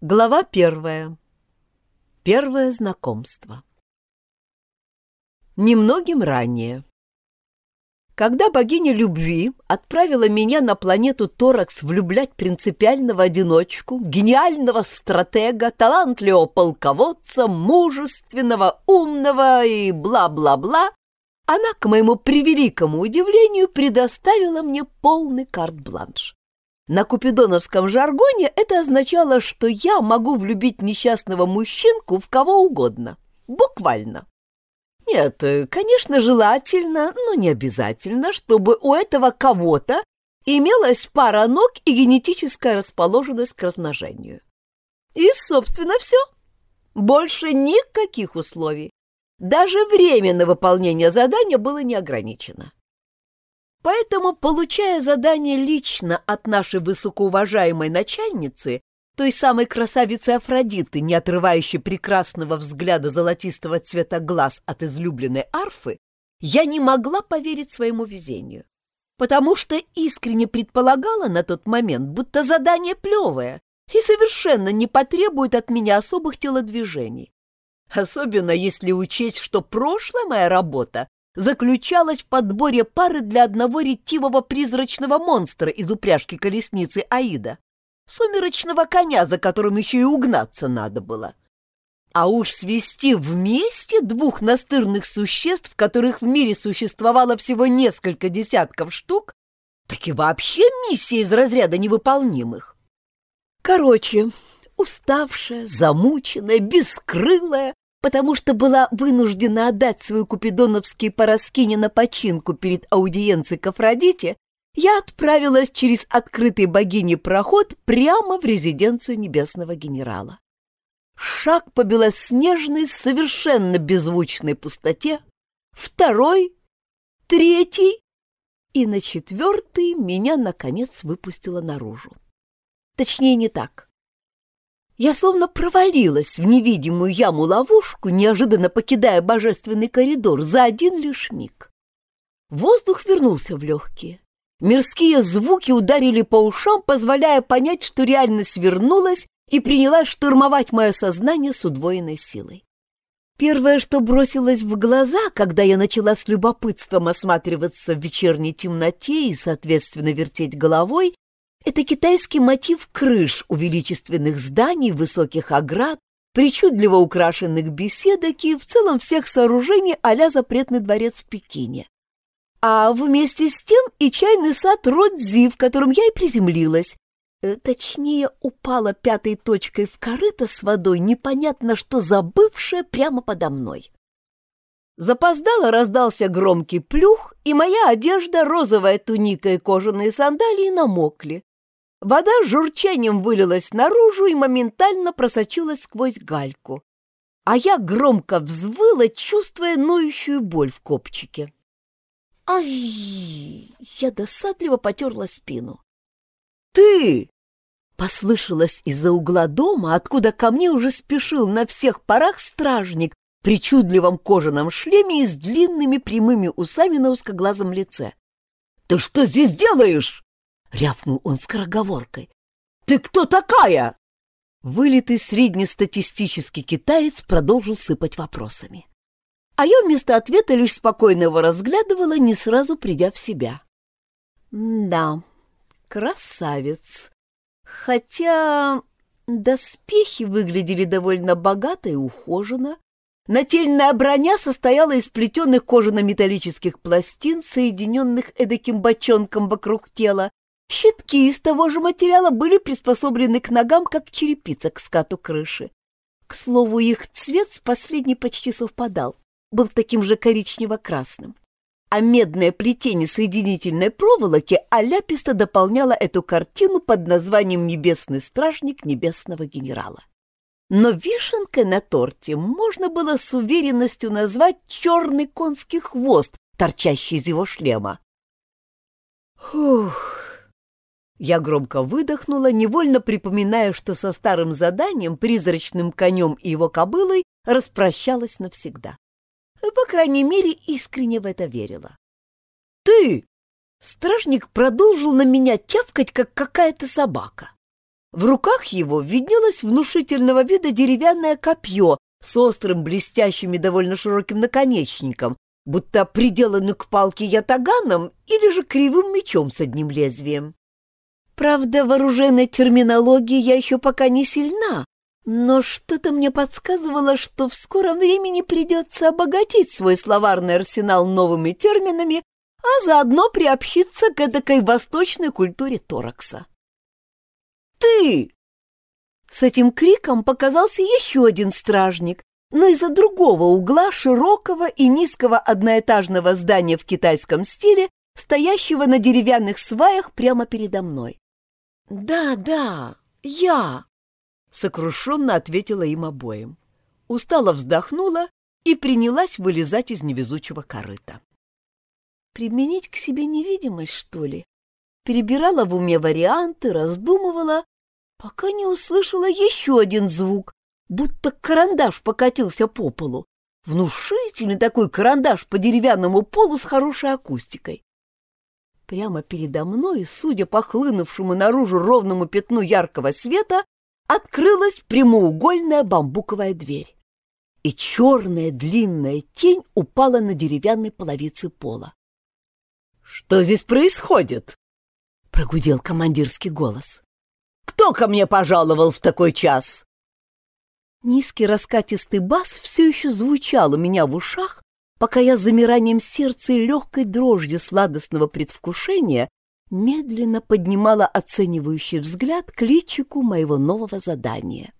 Глава первая. Первое знакомство. Немногим ранее. Когда богиня любви отправила меня на планету Торакс влюблять принципиального одиночку, гениального стратега, талантливого полководца, мужественного, умного и бла-бла-бла, она, к моему превеликому удивлению, предоставила мне полный карт-бланш. На купидоновском жаргоне это означало, что я могу влюбить несчастного мужчинку в кого угодно. Буквально. Нет, конечно, желательно, но не обязательно, чтобы у этого кого-то имелась пара ног и генетическая расположенность к размножению. И, собственно, все. Больше никаких условий. Даже время на выполнение задания было не ограничено. Поэтому, получая задание лично от нашей высокоуважаемой начальницы, той самой красавицы Афродиты, не отрывающей прекрасного взгляда золотистого цвета глаз от излюбленной арфы, я не могла поверить своему везению, потому что искренне предполагала на тот момент, будто задание плевое и совершенно не потребует от меня особых телодвижений. Особенно если учесть, что прошлая моя работа заключалась в подборе пары для одного ретивого призрачного монстра из упряжки колесницы Аида, сумеречного коня, за которым еще и угнаться надо было. А уж свести вместе двух настырных существ, которых в мире существовало всего несколько десятков штук, так и вообще миссия из разряда невыполнимых. Короче, уставшая, замученная, бескрылая, потому что была вынуждена отдать свою купидоновские пороскини на починку перед аудиенцией к Афродите, я отправилась через открытый богини проход прямо в резиденцию небесного генерала. Шаг по белоснежной, совершенно беззвучной пустоте, второй, третий, и на четвертый меня, наконец, выпустило наружу. Точнее, не так. Я словно провалилась в невидимую яму-ловушку, неожиданно покидая божественный коридор за один лишь миг. Воздух вернулся в легкие. Мирские звуки ударили по ушам, позволяя понять, что реальность вернулась и принялась штурмовать мое сознание с удвоенной силой. Первое, что бросилось в глаза, когда я начала с любопытством осматриваться в вечерней темноте и, соответственно, вертеть головой, это китайский мотив крыш у зданий, высоких оград, причудливо украшенных беседок и в целом всех сооружений а запретный дворец в Пекине. А вместе с тем и чайный сад Родзи, в котором я и приземлилась. Э, точнее, упала пятой точкой в корыто с водой, непонятно что забывшая прямо подо мной. Запоздало раздался громкий плюх, и моя одежда, розовая туника и кожаные сандалии намокли. Вода с журчанием вылилась наружу и моментально просочилась сквозь гальку. А я громко взвыла, чувствуя ноющую боль в копчике. «Ай!» — я досадливо потерла спину. «Ты!» — послышалось из-за угла дома, откуда ко мне уже спешил на всех парах стражник в причудливом кожаном шлеме и с длинными прямыми усами на узкоглазом лице. «Ты что здесь делаешь?» — рявкнул он скороговоркой. «Ты кто такая?» Вылитый среднестатистический китаец продолжил сыпать вопросами. А я вместо ответа лишь спокойно его разглядывала, не сразу придя в себя. «Да, красавец. Хотя доспехи выглядели довольно богато и ухоженно. Нательная броня состояла из плетеных кожано-металлических пластин, соединенных эдаким бочонком вокруг тела, Щитки из того же материала были приспособлены к ногам, как черепица к скату крыши. К слову, их цвет с последней почти совпадал, был таким же коричнево-красным. А медное плетение соединительной проволоки аляписто дополняло эту картину под названием «Небесный стражник небесного генерала». Но вишенкой на торте можно было с уверенностью назвать черный конский хвост, торчащий из его шлема. Фух! Я громко выдохнула, невольно припоминая, что со старым заданием, призрачным конем и его кобылой распрощалась навсегда. По крайней мере, искренне в это верила. «Ты!» Стражник продолжил на меня тявкать, как какая-то собака. В руках его виднелось внушительного вида деревянное копье с острым, блестящим и довольно широким наконечником, будто приделанный к палке ятаганом или же кривым мечом с одним лезвием. Правда, в оружейной терминологии я еще пока не сильна, но что-то мне подсказывало, что в скором времени придется обогатить свой словарный арсенал новыми терминами, а заодно приобщиться к эдакой восточной культуре торакса. «Ты!» С этим криком показался еще один стражник, но из-за другого угла широкого и низкого одноэтажного здания в китайском стиле, стоящего на деревянных сваях прямо передо мной. «Да, да, я!» — сокрушенно ответила им обоим. Устало вздохнула и принялась вылезать из невезучего корыта. Применить к себе невидимость, что ли? Перебирала в уме варианты, раздумывала, пока не услышала еще один звук, будто карандаш покатился по полу. Внушительный такой карандаш по деревянному полу с хорошей акустикой. Прямо передо мной, судя по хлынувшему наружу ровному пятну яркого света, открылась прямоугольная бамбуковая дверь. И черная длинная тень упала на деревянной половице пола. «Что здесь происходит?» — прогудел командирский голос. «Кто ко мне пожаловал в такой час?» Низкий раскатистый бас все еще звучал у меня в ушах, пока я замиранием сердца и легкой дрожью сладостного предвкушения медленно поднимала оценивающий взгляд к личику моего нового задания.